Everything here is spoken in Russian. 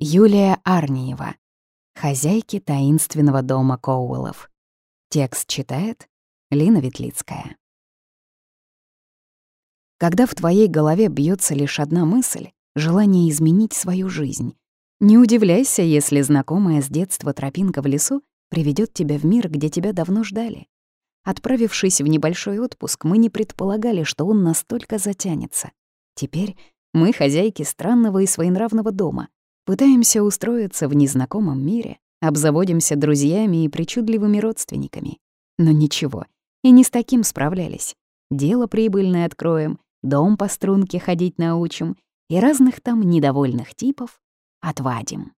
Юлия Арниева. Хозяйки таинственного дома Коуэллов. Текст читает Лина Ветлицкая. Когда в твоей голове бьется лишь одна мысль — желание изменить свою жизнь, не удивляйся, если знакомая с детства тропинка в лесу приведет тебя в мир, где тебя давно ждали. Отправившись в небольшой отпуск, мы не предполагали, что он настолько затянется. Теперь мы хозяйки странного и своенравного дома, пытаемся устроиться в незнакомом мире, обзаводимся друзьями и причудливыми родственниками. Но ничего, и не с таким справлялись. Дело прибыльное откроем, дом по струнке ходить научим и разных там недовольных типов отвадим.